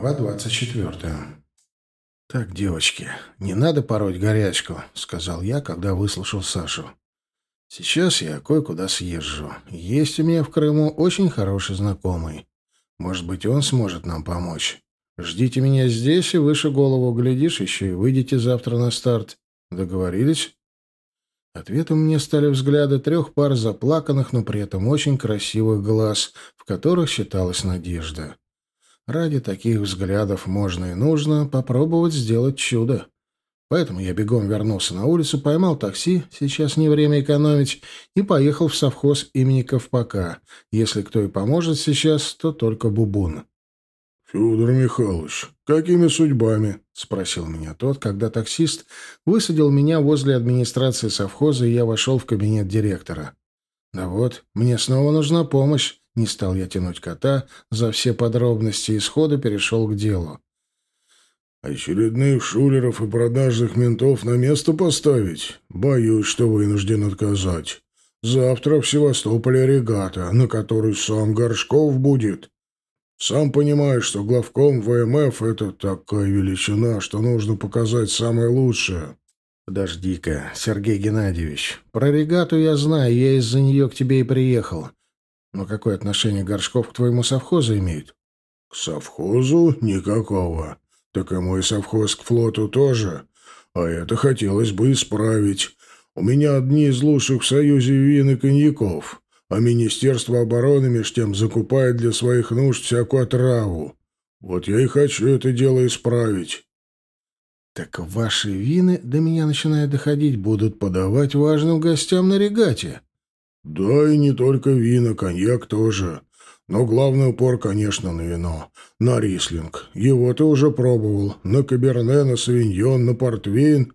Глава двадцать четвертая. «Так, девочки, не надо пороть горячку», — сказал я, когда выслушал Сашу. «Сейчас я кое-куда съезжу. Есть у меня в Крыму очень хороший знакомый. Может быть, он сможет нам помочь. Ждите меня здесь и выше голову глядишь, еще и выйдете завтра на старт. Договорились?» Ответом мне стали взгляды трех пар заплаканных, но при этом очень красивых глаз, в которых считалась надежда. Ради таких взглядов можно и нужно попробовать сделать чудо. Поэтому я бегом вернулся на улицу, поймал такси, сейчас не время экономить, и поехал в совхоз имени Ковпака. Если кто и поможет сейчас, то только Бубун. — Федор Михайлович, какими судьбами? — спросил меня тот, когда таксист высадил меня возле администрации совхоза, и я вошел в кабинет директора. — Да вот, мне снова нужна помощь. Не стал я тянуть кота за все подробности и сходу перешел к делу. «Очередных шулеров и продажных ментов на место поставить? Боюсь, что вынужден отказать. Завтра в Севастополе регата, на которой сам Горшков будет. Сам понимаешь, что главком ВМФ — это такая величина, что нужно показать самое лучшее». «Подожди-ка, Сергей Геннадьевич, про регату я знаю, я из-за нее к тебе и приехал. Но какое отношение Горшков к твоему совхозу имеет? К совхозу никакого. Так и мой совхоз к флоту тоже. А это хотелось бы исправить. У меня одни из лучших в Союзе вин и коньяков, а Министерство обороны меж тем закупает для своих нужд всякую отраву. Вот я и хочу это дело исправить. Так ваши вины до меня начинают доходить, будут подавать важным гостям на регате. Да и не только вина, коньяк тоже. Но главный упор, конечно, на вино. На рислинг. Его ты уже пробовал. На каберне, на савиньон, на портвейн.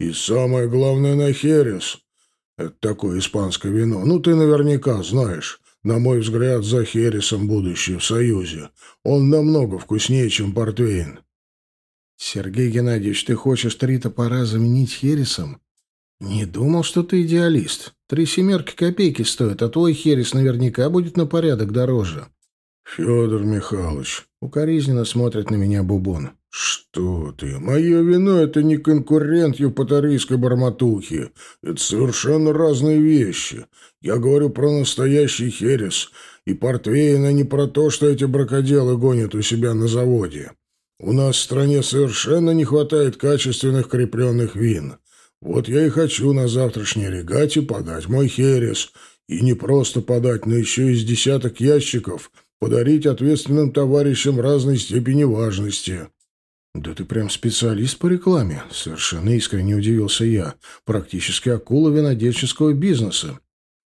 И самое главное, на херес. Это такое испанское вино. Ну, ты наверняка знаешь. На мой взгляд, за хересом будущее в Союзе. Он намного вкуснее, чем портвейн. Сергей Геннадьевич, ты хочешь три топора заменить хересом? «Не думал, что ты идеалист. Три семерки копейки стоят, а твой херес наверняка будет на порядок дороже». «Федор Михайлович», — укоризненно смотрит на меня Бубон. «Что ты? Мое вино — это не конкурент евпаторийской барматухи. Это совершенно разные вещи. Я говорю про настоящий херес. И портвейн, а не про то, что эти бракоделы гонят у себя на заводе. У нас в стране совершенно не хватает качественных крепленных вин. Вот я и хочу на завтрашней регате подать мой херес. И не просто подать, но еще из десяток ящиков подарить ответственным товарищам разной степени важности. «Да ты прям специалист по рекламе», — совершенно искренне удивился я. «Практически акула винодельческого бизнеса».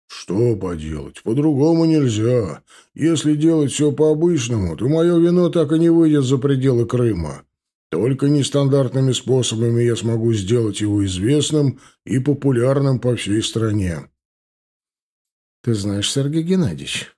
«Что поделать? По-другому нельзя. Если делать все по-обычному, то мое вино так и не выйдет за пределы Крыма. Только нестандартными способами я смогу сделать его известным и популярным по всей стране. Ты знаешь, Сергей Геннадьевич,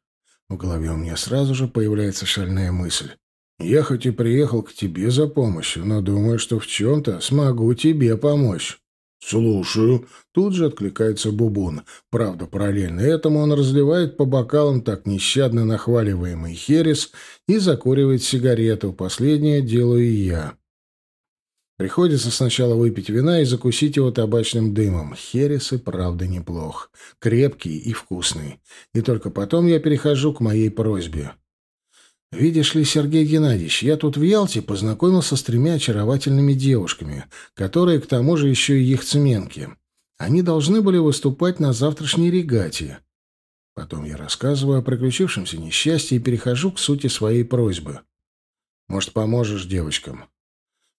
в голове у меня сразу же появляется шальная мысль. Я хоть и приехал к тебе за помощью, но думаю, что в чем-то смогу тебе помочь. «Слушаю». Тут же откликается Бубун. Правда, параллельно этому он разливает по бокалам так нещадно нахваливаемый херес и закуривает сигарету. Последнее делаю и я. Приходится сначала выпить вина и закусить его табачным дымом. Херес и правда неплох. Крепкий и вкусный. И только потом я перехожу к моей просьбе. Видишь ли, Сергей Геннадьевич, я тут в Ялте познакомился с тремя очаровательными девушками, которые, к тому же, еще и яхтсменки. Они должны были выступать на завтрашней регате. Потом я рассказываю о приключившемся несчастье и перехожу к сути своей просьбы. Может, поможешь девочкам?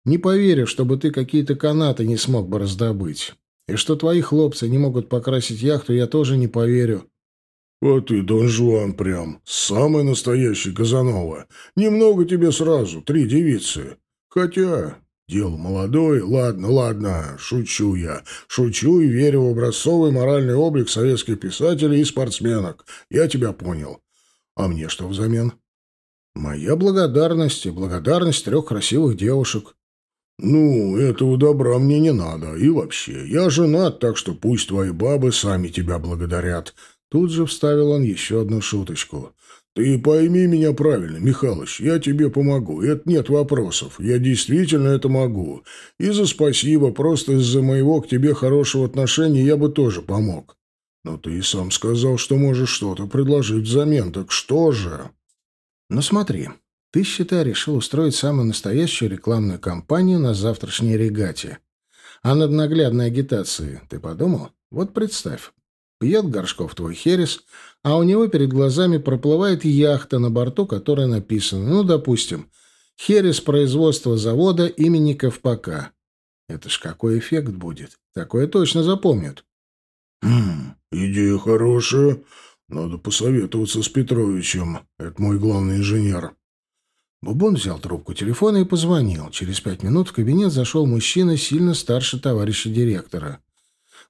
Не поверю, чтобы ты какие-то канаты не смог бы раздобыть. И что твои хлопцы не могут покрасить яхту, я тоже не поверю. — А ты, Дон Жуан, прям самый настоящий Казанова. Немного тебе сразу, три девицы. Хотя, дело молодое, ладно, ладно, шучу я. Шучу и верю в образцовый моральный облик советских писателей и спортсменок. Я тебя понял. А мне что взамен? Моя благодарность и благодарность трех красивых девушек. «Ну, этого добра мне не надо. И вообще, я женат, так что пусть твои бабы сами тебя благодарят». Тут же вставил он еще одну шуточку. Ты пойми меня правильно, Михалыч, я тебе помогу, это нет вопросов, я действительно это могу. И за спасибо, просто из-за моего к тебе хорошего отношения я бы тоже помог. Но ты и сам сказал, что можешь что-то предложить взамен, так что же? Ну смотри, ты, считай, решил устроить самую настоящую рекламную кампанию на завтрашней регате. А над наглядной агитацией ты подумал? Вот представь, пьет Горшков твой херес, а у него перед глазами проплывает яхта, на борту которой написано, ну, допустим, «Херес производства завода имени Ковпака». Это ж какой эффект будет. Такое точно запомнят. «Хм, идея хорошая. Надо посоветоваться с Петровичем. Это мой главный инженер». Бубон взял трубку телефона и позвонил. Через пять минут в кабинет зашел мужчина, сильно старше товарища директора.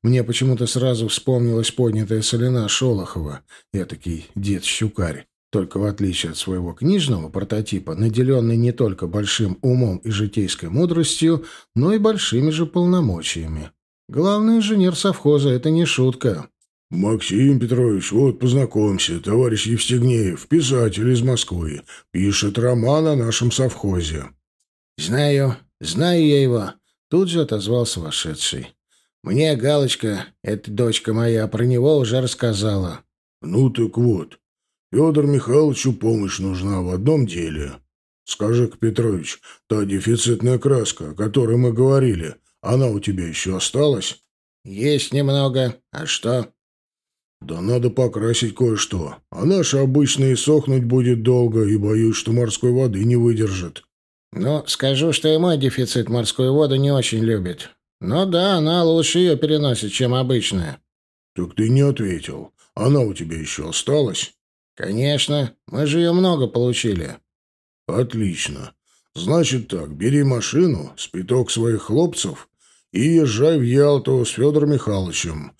Мне почему-то сразу вспомнилась поднятая солена Шолохова, этакий дед-щукарь. Только в отличие от своего книжного прототипа, наделенный не только большим умом и житейской мудростью, но и большими же полномочиями. Главный инженер совхоза — это не шутка. «Максим Петрович, вот познакомься, товарищ Евстигнеев, писатель из Москвы, пишет роман о нашем совхозе». «Знаю, знаю я его», — тут же отозвался вошедший. Мне Галочка, эта дочка моя, про него уже рассказала. Ну так вот, Федор Михайловичу помощь нужна в одном деле. Скажи-ка, Петрович, та дефицитная краска, о которой мы говорили, она у тебя еще осталась? Есть немного. А что? Да надо покрасить кое-что. А наша обычная и сохнуть будет долго, и боюсь, что морской воды не выдержит. Ну, скажу, что и мой дефицит морской воды не очень любит. «Ну да, она лучше ее переносит, чем обычная». «Так ты не ответил. Она у тебя еще осталась?» «Конечно. Мы же ее много получили». «Отлично. Значит так, бери машину, спиток своих хлопцев и езжай в Ялту с Федором Михайловичем.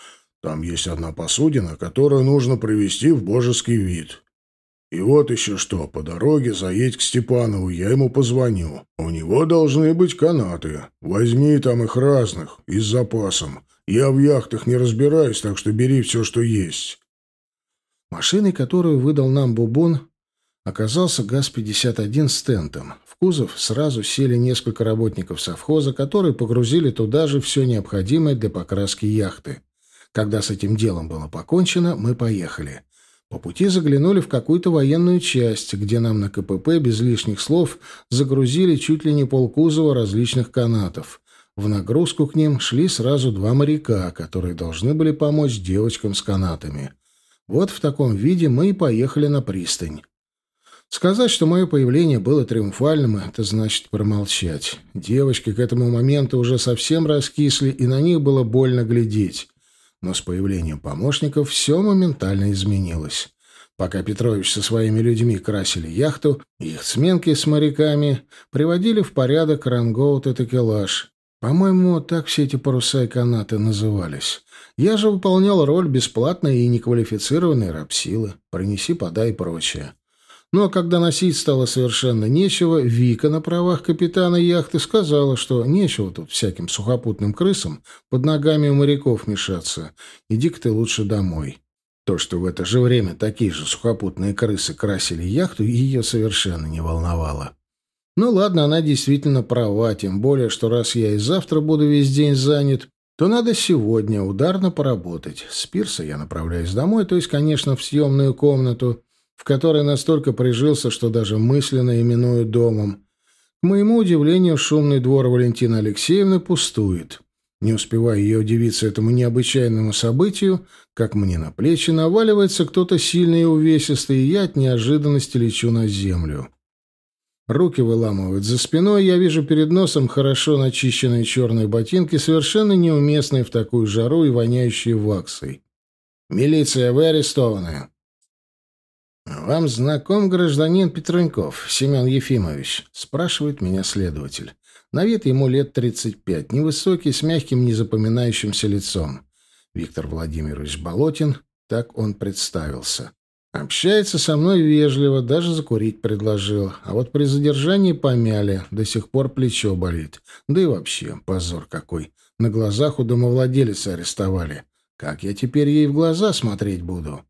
Там есть одна посудина, которую нужно привести в божеский вид. И вот еще что, по дороге заедь к Степанову, я ему позвоню. У него должны быть канаты. Возьми там их разных, и с запасом. Я в яхтах не разбираюсь, так что бери все, что есть». Машиной, которую выдал нам Бубон, оказался ГАЗ-51 с тентом. В кузов сразу сели несколько работников совхоза, которые погрузили туда же все необходимое для покраски яхты. Когда с этим делом было покончено, мы поехали. По пути заглянули в какую-то военную часть, где нам на КПП без лишних слов загрузили чуть ли не полкузова различных канатов. В нагрузку к ним шли сразу два моряка, которые должны были помочь девочкам с канатами. Вот в таком виде мы и поехали на пристань. Сказать, что мое появление было триумфальным, это значит промолчать. Девочки к этому моменту уже совсем раскисли, и на них было больно глядеть. Но с появлением помощников все моментально изменилось. Пока Петрович со своими людьми красили яхту, их сменки с моряками приводили в порядок рангоут и такелаж. По-моему, так все эти паруса и канаты назывались. Я же выполнял роль бесплатной и неквалифицированной рабсилы. Принеси, подай и прочее. А когда носить стало совершенно нечего, Вика на правах капитана яхты сказала, что нечего тут всяким сухопутным крысам под ногами у моряков мешаться. Иди-ка ты лучше домой. То, что в это же время такие же сухопутные крысы красили яхту, ее совершенно не волновало. Ну ладно, она действительно права, тем более, что раз я и завтра буду весь день занят, то надо сегодня ударно поработать. С пирса я направляюсь домой, то есть, конечно, в съемную комнату, в которой настолько прижился, что даже мысленно именую домом. К моему удивлению, шумный двор Валентины Алексеевны пустует. Не успевая ее удивиться этому необычайному событию, как мне на плечи наваливается кто-то сильный и увесистый, и я от неожиданности лечу на землю. Руки выламывают за спиной, я вижу перед носом хорошо начищенные черные ботинки, совершенно неуместные в такую жару и воняющие ваксой. «Милиция, вы арестованы!» «Вам знаком гражданин Петруньков, Семен Ефимович?» — спрашивает меня следователь. На вид ему лет 35, невысокий, с мягким, незапоминающимся лицом. Виктор Владимирович Болотин, так он представился. Общается со мной вежливо, даже закурить предложил. А вот при задержании помяли, до сих пор плечо болит. Да и вообще, позор какой. На глазах у домовладелицы арестовали. Как я теперь ей в глаза смотреть буду?»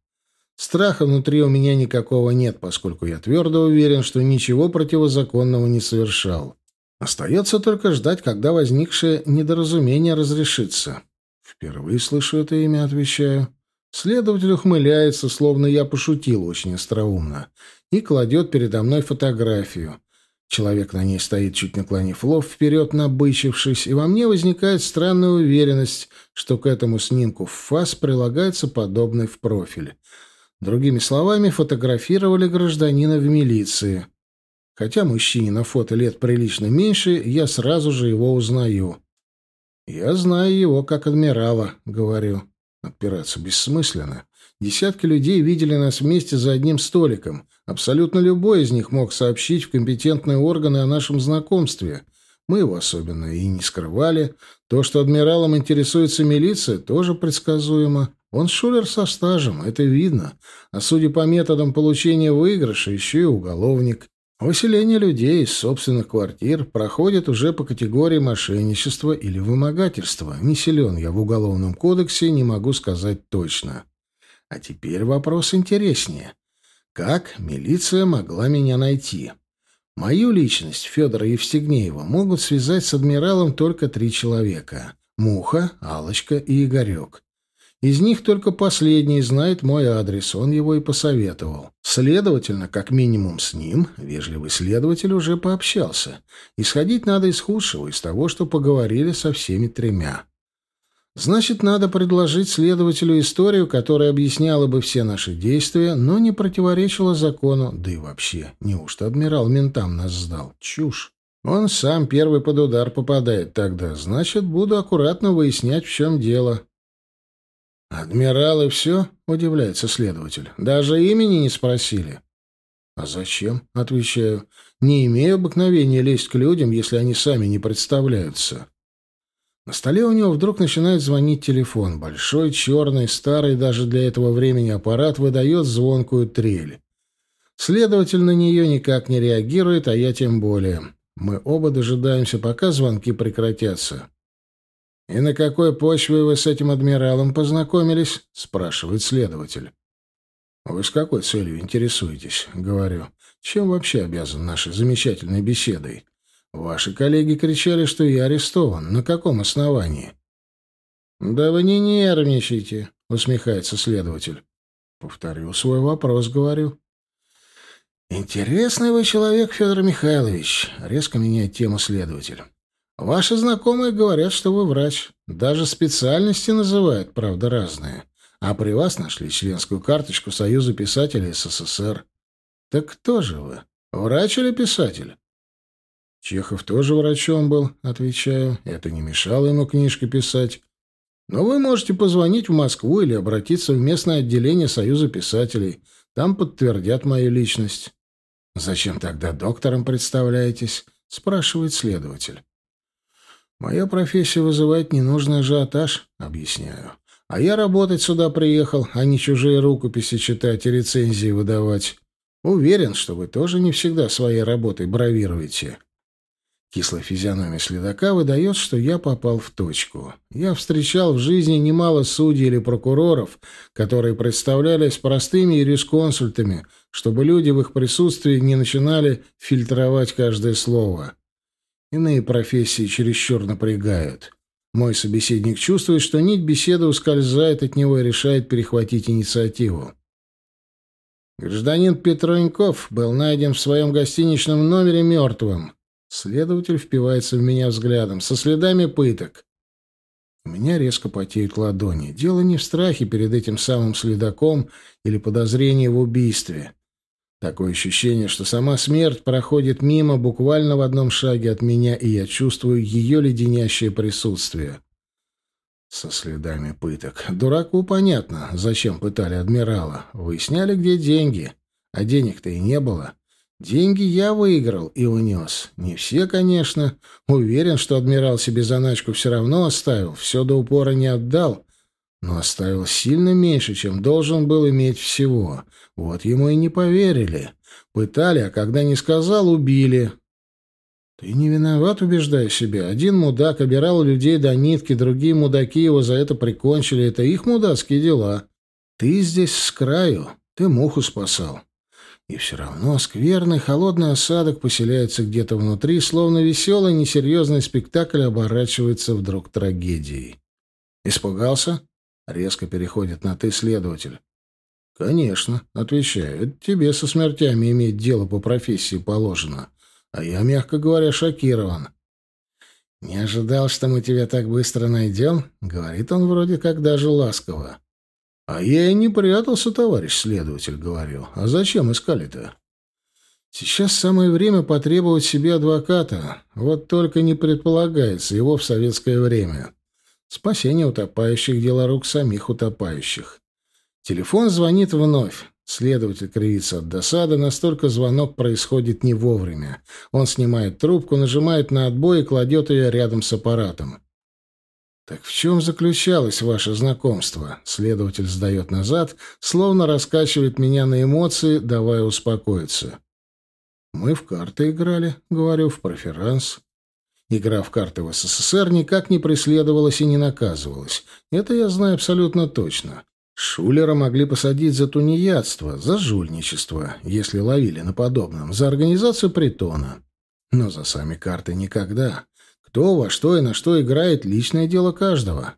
Страха внутри у меня никакого нет, поскольку я твердо уверен, что ничего противозаконного не совершал. Остается только ждать, когда возникшее недоразумение разрешится. Впервые слышу это имя, отвечаю. Следователь ухмыляется, словно я пошутил очень остроумно, и кладет передо мной фотографию. Человек на ней стоит, чуть наклонив лоб вперед, набычившись, и во мне возникает странная уверенность, что к этому снимку в фас прилагается подобный в профиль. Другими словами, фотографировали гражданина в милиции. Хотя мужчине на фото лет прилично меньше, я сразу же его узнаю. «Я знаю его как адмирала», — говорю. Отпираться бессмысленно. Десятки людей видели нас вместе за одним столиком. Абсолютно любой из них мог сообщить в компетентные органы о нашем знакомстве. Мы его особенно и не скрывали. То, что адмиралом интересуется милиция, тоже предсказуемо. Он шулер со стажем, это видно. А судя по методам получения выигрыша, еще и уголовник. Выселение людей из собственных квартир проходит уже по категории мошенничества или вымогательства. Не силен я в Уголовном кодексе, не могу сказать точно. А теперь вопрос интереснее. Как милиция могла меня найти? Мою личность, Федора Евстигнеева, могут связать с адмиралом только три человека. Муха, Алочка и Игорек. Из них только последний знает мой адрес, он его и посоветовал. Следовательно, как минимум с ним, вежливый следователь уже пообщался. Исходить надо из худшего, из того, что поговорили со всеми тремя. Значит, надо предложить следователю историю, которая объясняла бы все наши действия, но не противоречила закону, да и вообще, неужто адмирал ментам нас сдал? Чушь. Он сам первый под удар попадает тогда, значит, буду аккуратно выяснять, в чем дело. «Адмирал и все?» — удивляется следователь. «Даже имени не спросили». «А зачем?» — отвечаю. «Не имею обыкновения лезть к людям, если они сами не представляются». На столе у него вдруг начинает звонить телефон. Большой, черный, старый даже для этого времени аппарат выдает звонкую трель. Следователь на нее никак не реагирует, а я тем более. Мы оба дожидаемся, пока звонки прекратятся. «И на какой почве вы с этим адмиралом познакомились?» — спрашивает следователь. «Вы с какой целью интересуетесь?» — говорю. «Чем вообще обязан нашей замечательной беседой? Ваши коллеги кричали, что я арестован. На каком основании?» «Да вы не нервничайте», — усмехается следователь. Повторю свой вопрос, говорю. «Интересный вы человек, Федор Михайлович», — резко меняет тему следователь. Ваши знакомые говорят, что вы врач. Даже специальности называют, правда, разные. А при вас нашли членскую карточку Союза писателей СССР. Так кто же вы? Врач или писатель? Чехов тоже врачом был, отвечаю. Это не мешало ему книжки писать. Но вы можете позвонить в Москву или обратиться в местное отделение Союза писателей. Там подтвердят мою личность. «Зачем тогда доктором представляетесь?» — спрашивает следователь. Моя профессия вызывает ненужный ажиотаж, объясняю. А я работать сюда приехал, а не чужие рукописи читать и рецензии выдавать. Уверен, что вы тоже не всегда своей работой бравируете. Кислая физиономия следака выдает, что я попал в точку. Я встречал в жизни немало судей или прокуроров, которые представлялись простыми юрисконсультами, чтобы люди в их присутствии не начинали фильтровать каждое слово. Иные профессии чересчур напрягают. Мой собеседник чувствует, что нить беседы ускользает от него и решает перехватить инициативу. Гражданин Петроньков был найден в своем гостиничном номере мертвым. Следователь впивается в меня взглядом, со следами пыток. У меня резко потеют ладони. Дело не в страхе перед этим самым следаком или подозрении в убийстве. Такое ощущение, что сама смерть проходит мимо буквально в одном шаге от меня, и я чувствую ее леденящее присутствие. Со следами пыток. Дураку понятно, зачем пытали адмирала. Выясняли, где деньги. А денег-то и не было. Деньги я выиграл и унес. Не все, конечно. Уверен, что адмирал себе заначку все равно оставил. Все до упора не отдал но оставил сильно меньше, чем должен был иметь всего. Вот ему и не поверили. Пытали, а когда не сказал, убили. Ты не виноват, убеждаю себя. Один мудак обирал людей до нитки, другие мудаки его за это прикончили. Это их мудацкие дела. Ты здесь с краю. Ты муху спасал. И все равно скверный холодный осадок поселяется где-то внутри, словно веселый несерьезный спектакль оборачивается вдруг трагедией. «Испугался?» — резко переходит на «ты, следователь». «Конечно», — отвечаю, — «это тебе со смертями иметь дело по профессии положено. А я, мягко говоря, шокирован». «Не ожидал, что мы тебя так быстро найдем?» — говорит он вроде как даже ласково. «А я и не прятался, товарищ следователь», — говорю. «А зачем искали-то?» «Сейчас самое время потребовать себе адвоката. Вот только не предполагается его в советское время. Спасение утопающих — дело рук самих утопающих. Телефон звонит вновь. Следователь кривится от досады, настолько звонок происходит не вовремя. Он снимает трубку, нажимает на отбой и кладет ее рядом с аппаратом. «Так в чем заключалось ваше знакомство?» Следователь сдает назад, словно раскачивает меня на эмоции, давая успокоиться. «Мы в карты играли», — говорю, — «в проферанс». Игра в карты в СССР никак не преследовалась и не наказывалась. Это я знаю абсолютно точно. Шулера могли посадить за тунеядство, за жульничество, если ловили на подобном, за организацию притона. Но за сами карты никогда. Кто во что и на что играет — личное дело каждого.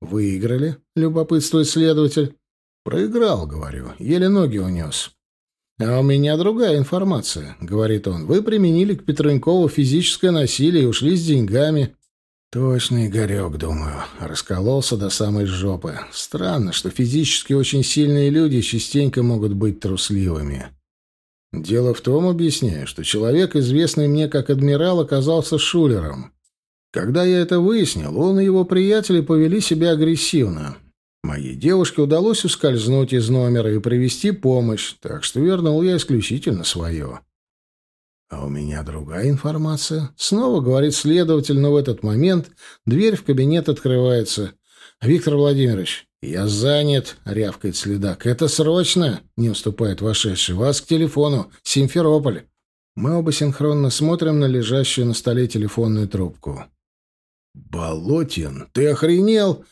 Выиграли, любопытствует следователь. Проиграл, говорю, еле ноги унес. «А у меня другая информация», — говорит он. «Вы применили к Петренкову физическое насилие и ушли с деньгами». «Точно, Игорек, думаю. Раскололся до самой жопы. Странно, что физически очень сильные люди частенько могут быть трусливыми». Дело в том, объясняю, что человек, известный мне как адмирал, оказался шулером. Когда я это выяснил, он и его приятели повели себя агрессивно. Моей девушке удалось ускользнуть из номера и привести помощь, так что вернул я исключительно свое. А у меня другая информация. Снова говорит следователь, но в этот момент дверь в кабинет открывается. «Виктор Владимирович, я занят», — рявкает следак. «Это срочно!» — не уступает вошедший. «Вас к телефону. Симферополь». Мы оба синхронно смотрим на лежащую на столе телефонную трубку. «Болотин, ты охренел?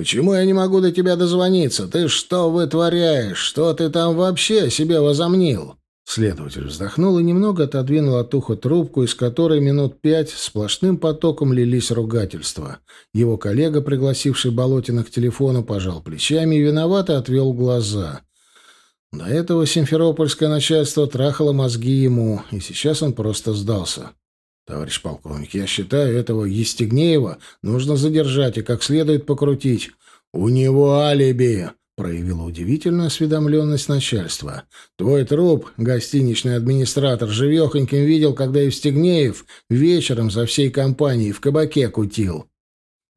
Почему я не могу до тебя дозвониться? Ты что вытворяешь? Что ты там вообще себе возомнил?» Следователь вздохнул и немного отодвинул от уха трубку, из которой минут пять сплошным потоком лились ругательства. Его коллега, пригласивший Болотина к телефону, пожал плечами и виновато отвел глаза. До этого симферопольское начальство трахало мозги ему, и сейчас он просто сдался. «Товарищ полковник, я считаю, этого Естегнеева нужно задержать и как следует покрутить. У него алиби!» — проявила удивительную осведомленность начальства. «Твой труп, гостиничный администратор, живехоньким видел, когда Евстигнеев вечером за всей компанией в кабаке кутил».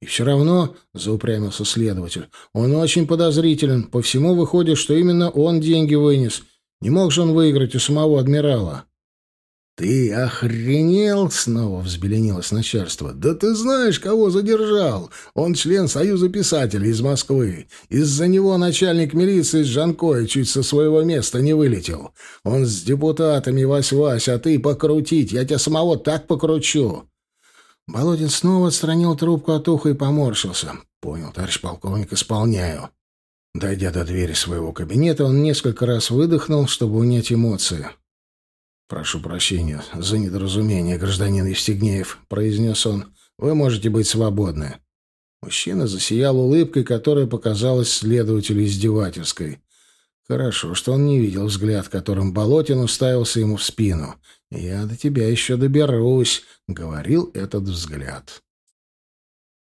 «И все равно», — заупрямился следователь, — «он очень подозрителен. По всему выходит, что именно он деньги вынес. Не мог же он выиграть у самого адмирала». «Ты охренел?» — снова взбеленилось начальство. «Да ты знаешь, кого задержал? Он член Союза писателей из Москвы. Из-за него начальник милиции с Жанкой чуть со своего места не вылетел. Он с депутатами Вась-Вась, а ты покрутить. Я тебя самого так покручу». Болотин снова отстранил трубку от уха и поморщился. «Понял, товарищ полковник, исполняю». Дойдя до двери своего кабинета, он несколько раз выдохнул, чтобы унять эмоции. «Прошу прощения за недоразумение, гражданин Евстигнеев», — произнес он. «Вы можете быть свободны». Мужчина засиял улыбкой, которая показалась следователю издевательской. Хорошо, что он не видел взгляд, которым Болотин уставился ему в спину. «Я до тебя еще доберусь», — говорил этот взгляд.